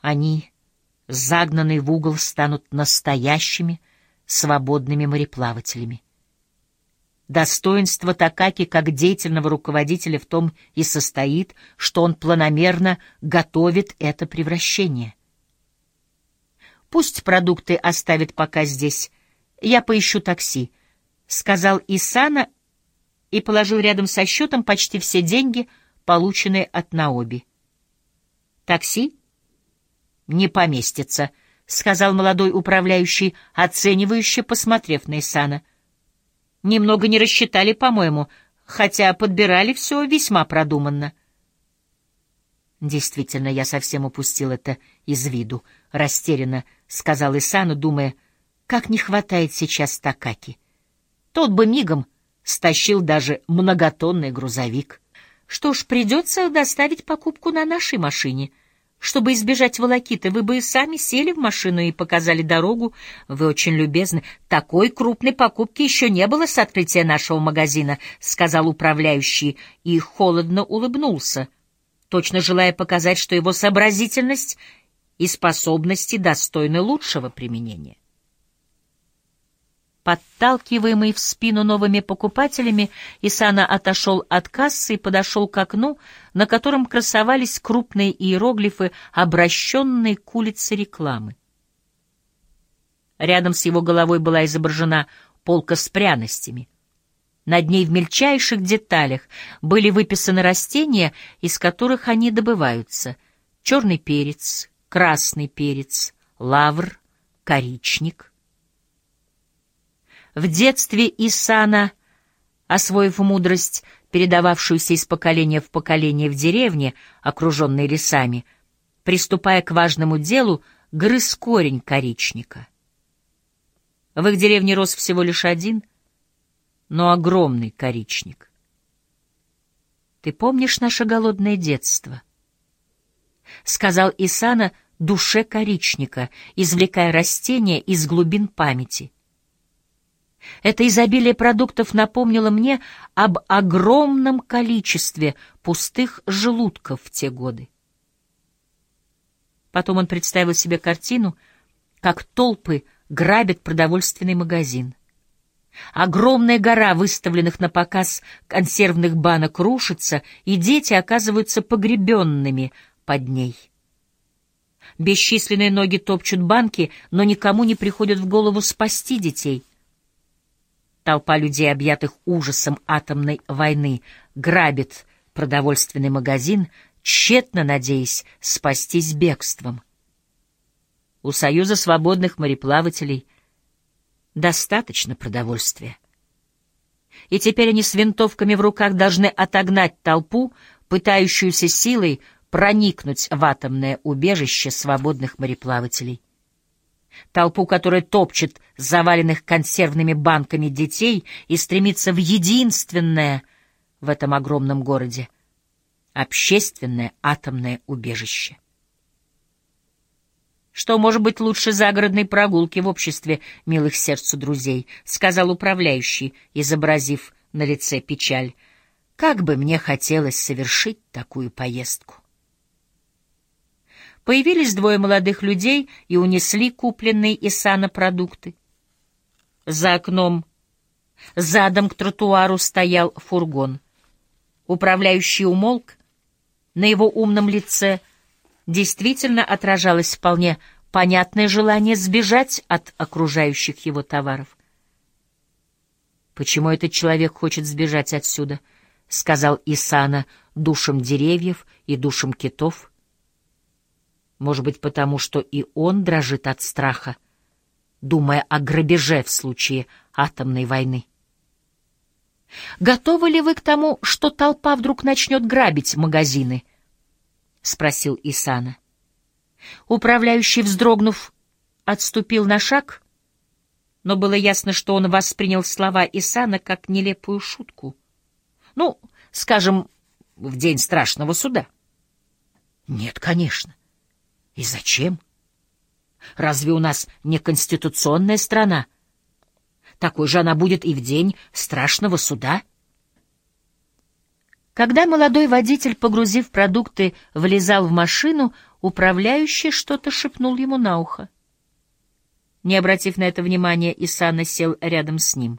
Они, загнанные в угол, станут настоящими свободными мореплавателями. Достоинство Такаки как деятельного руководителя в том и состоит, что он планомерно готовит это превращение. Пусть продукты оставят пока здесь. Я поищу такси, — сказал Исана и положил рядом со счетом почти все деньги, полученные от Наоби. Такси? Не поместится, — сказал молодой управляющий, оценивающе посмотрев на Исана. Немного не рассчитали, по-моему, хотя подбирали все весьма продуманно. Действительно, я совсем упустил это из виду, растерянно сказал Исану, думая, как не хватает сейчас Такаки. Тот бы мигом стащил даже многотонный грузовик. Что ж, придется доставить покупку на нашей машине. Чтобы избежать волокиты, вы бы сами сели в машину и показали дорогу. Вы очень любезны. Такой крупной покупки еще не было с открытия нашего магазина, — сказал управляющий и холодно улыбнулся точно желая показать, что его сообразительность и способности достойны лучшего применения. Подталкиваемый в спину новыми покупателями, Исана отошел от кассы и подошел к окну, на котором красовались крупные иероглифы, обращенные к улице рекламы. Рядом с его головой была изображена полка с пряностями — над ней в мельчайших деталях были выписаны растения, из которых они добываются. Черный перец, красный перец, лавр, коричник. В детстве Исана, освоив мудрость, передававшуюся из поколения в поколение в деревне, окруженной лесами, приступая к важному делу, грыз корень коричника. В их деревне рос всего лишь один — но огромный коричник. «Ты помнишь наше голодное детство?» — сказал Исана душе коричника, извлекая растение из глубин памяти. Это изобилие продуктов напомнило мне об огромном количестве пустых желудков в те годы. Потом он представил себе картину, как толпы грабят продовольственный магазин. Огромная гора выставленных на показ консервных банок рушится, и дети оказываются погребенными под ней. Бесчисленные ноги топчут банки, но никому не приходит в голову спасти детей. Толпа людей, объятых ужасом атомной войны, грабит продовольственный магазин, тщетно надеясь спастись бегством. У Союза свободных мореплавателей — достаточно продовольствия. И теперь они с винтовками в руках должны отогнать толпу, пытающуюся силой проникнуть в атомное убежище свободных мореплавателей. Толпу, которая топчет заваленных консервными банками детей и стремится в единственное в этом огромном городе — общественное атомное убежище. «Что может быть лучше загородной прогулки в обществе милых сердцу друзей?» — сказал управляющий, изобразив на лице печаль. «Как бы мне хотелось совершить такую поездку!» Появились двое молодых людей и унесли купленные Исана продукты. За окном, задом к тротуару стоял фургон. Управляющий умолк, на его умном лице — действительно отражалось вполне понятное желание сбежать от окружающих его товаров. «Почему этот человек хочет сбежать отсюда?» — сказал Исана душам деревьев и душам китов. «Может быть, потому что и он дрожит от страха, думая о грабеже в случае атомной войны». «Готовы ли вы к тому, что толпа вдруг начнет грабить магазины?» — спросил Исана. Управляющий, вздрогнув, отступил на шаг, но было ясно, что он воспринял слова Исана как нелепую шутку. Ну, скажем, в день страшного суда. Нет, конечно. И зачем? Разве у нас не конституционная страна? Такой же она будет и в день страшного суда. Когда молодой водитель, погрузив продукты, влезал в машину, управляющий что-то шепнул ему на ухо. Не обратив на это внимания, Исана сел рядом с ним.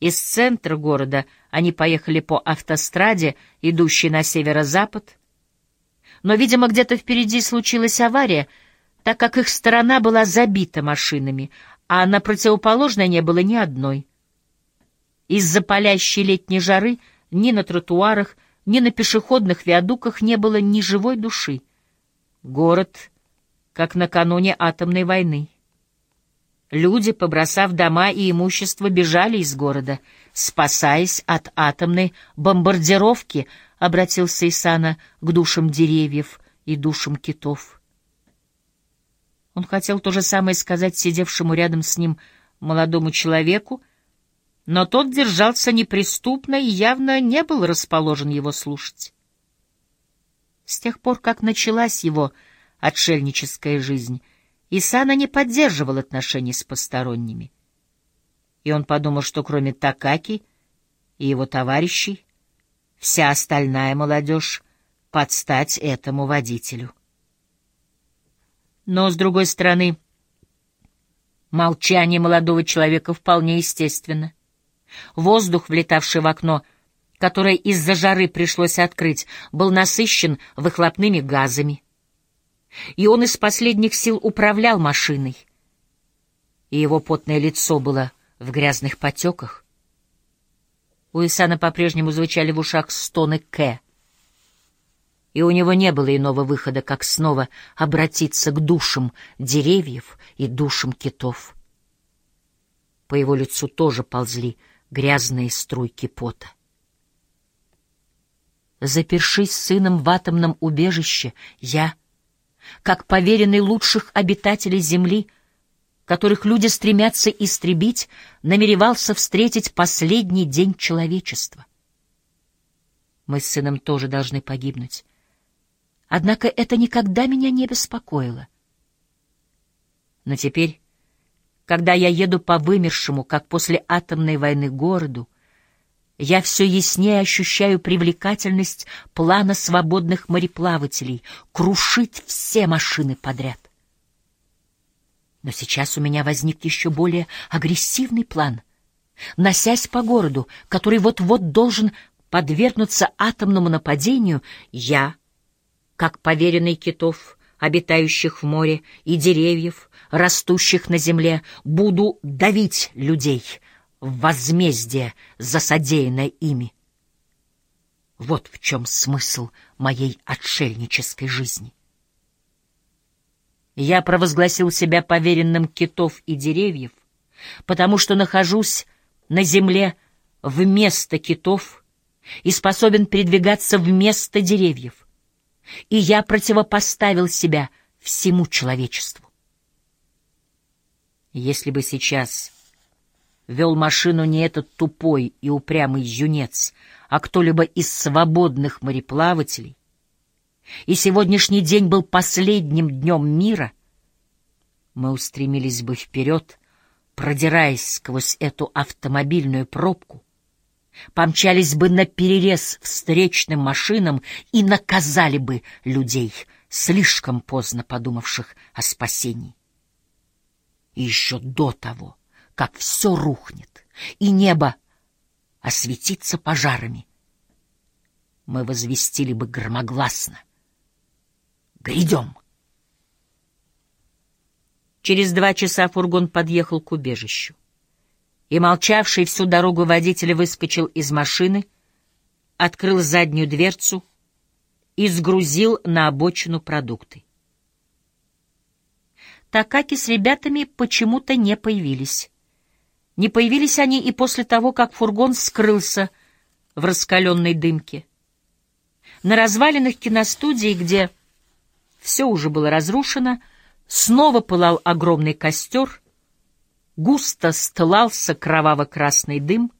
Из центра города они поехали по автостраде, идущей на северо-запад. Но, видимо, где-то впереди случилась авария, так как их сторона была забита машинами, а на противоположной не было ни одной. Из-за палящей летней жары ни на тротуарах, ни на пешеходных виадуках не было ни живой души. Город, как накануне атомной войны. Люди, побросав дома и имущество, бежали из города, спасаясь от атомной бомбардировки, обратился Исана к душам деревьев и душам китов. Он хотел то же самое сказать сидевшему рядом с ним молодому человеку, но тот держался неприступно и явно не был расположен его слушать. С тех пор, как началась его отшельническая жизнь, Исана не поддерживал отношений с посторонними. И он подумал, что кроме Такаки и его товарищей, вся остальная молодежь подстать этому водителю. Но, с другой стороны, молчание молодого человека вполне естественно. Воздух, влетавший в окно, которое из-за жары пришлось открыть, был насыщен выхлопными газами и он из последних сил управлял машиной. И его потное лицо было в грязных потеках. У Исана по-прежнему звучали в ушах стоны К. И у него не было иного выхода, как снова обратиться к душам деревьев и душам китов. По его лицу тоже ползли грязные струйки пота. Запершись с сыном в атомном убежище, я как поверенный лучших обитателей Земли, которых люди стремятся истребить, намеревался встретить последний день человечества. Мы с сыном тоже должны погибнуть. Однако это никогда меня не беспокоило. Но теперь, когда я еду по вымершему, как после атомной войны, городу, я все яснее ощущаю привлекательность плана свободных мореплавателей — крушить все машины подряд. Но сейчас у меня возник еще более агрессивный план. Носясь по городу, который вот-вот должен подвергнуться атомному нападению, я, как поверенный китов, обитающих в море, и деревьев, растущих на земле, буду давить людей — в возмездие за содеянное ими. Вот в чем смысл моей отшельнической жизни. Я провозгласил себя поверенным китов и деревьев, потому что нахожусь на земле вместо китов и способен передвигаться вместо деревьев, и я противопоставил себя всему человечеству. Если бы сейчас вел машину не этот тупой и упрямый юнец, а кто-либо из свободных мореплавателей, и сегодняшний день был последним днем мира, мы устремились бы вперед, продираясь сквозь эту автомобильную пробку, помчались бы на перерез встречным машинам и наказали бы людей, слишком поздно подумавших о спасении. И еще до того, как все рухнет, и небо осветится пожарами. Мы возвестили бы громогласно. Грядем! Через два часа фургон подъехал к убежищу, и молчавший всю дорогу водитель выскочил из машины, открыл заднюю дверцу и сгрузил на обочину продукты. Такаки с ребятами почему-то не появились. Не появились они и после того, как фургон скрылся в раскаленной дымке. На развалинах киностудии, где все уже было разрушено, снова пылал огромный костер, густо стлался кроваво-красный дым —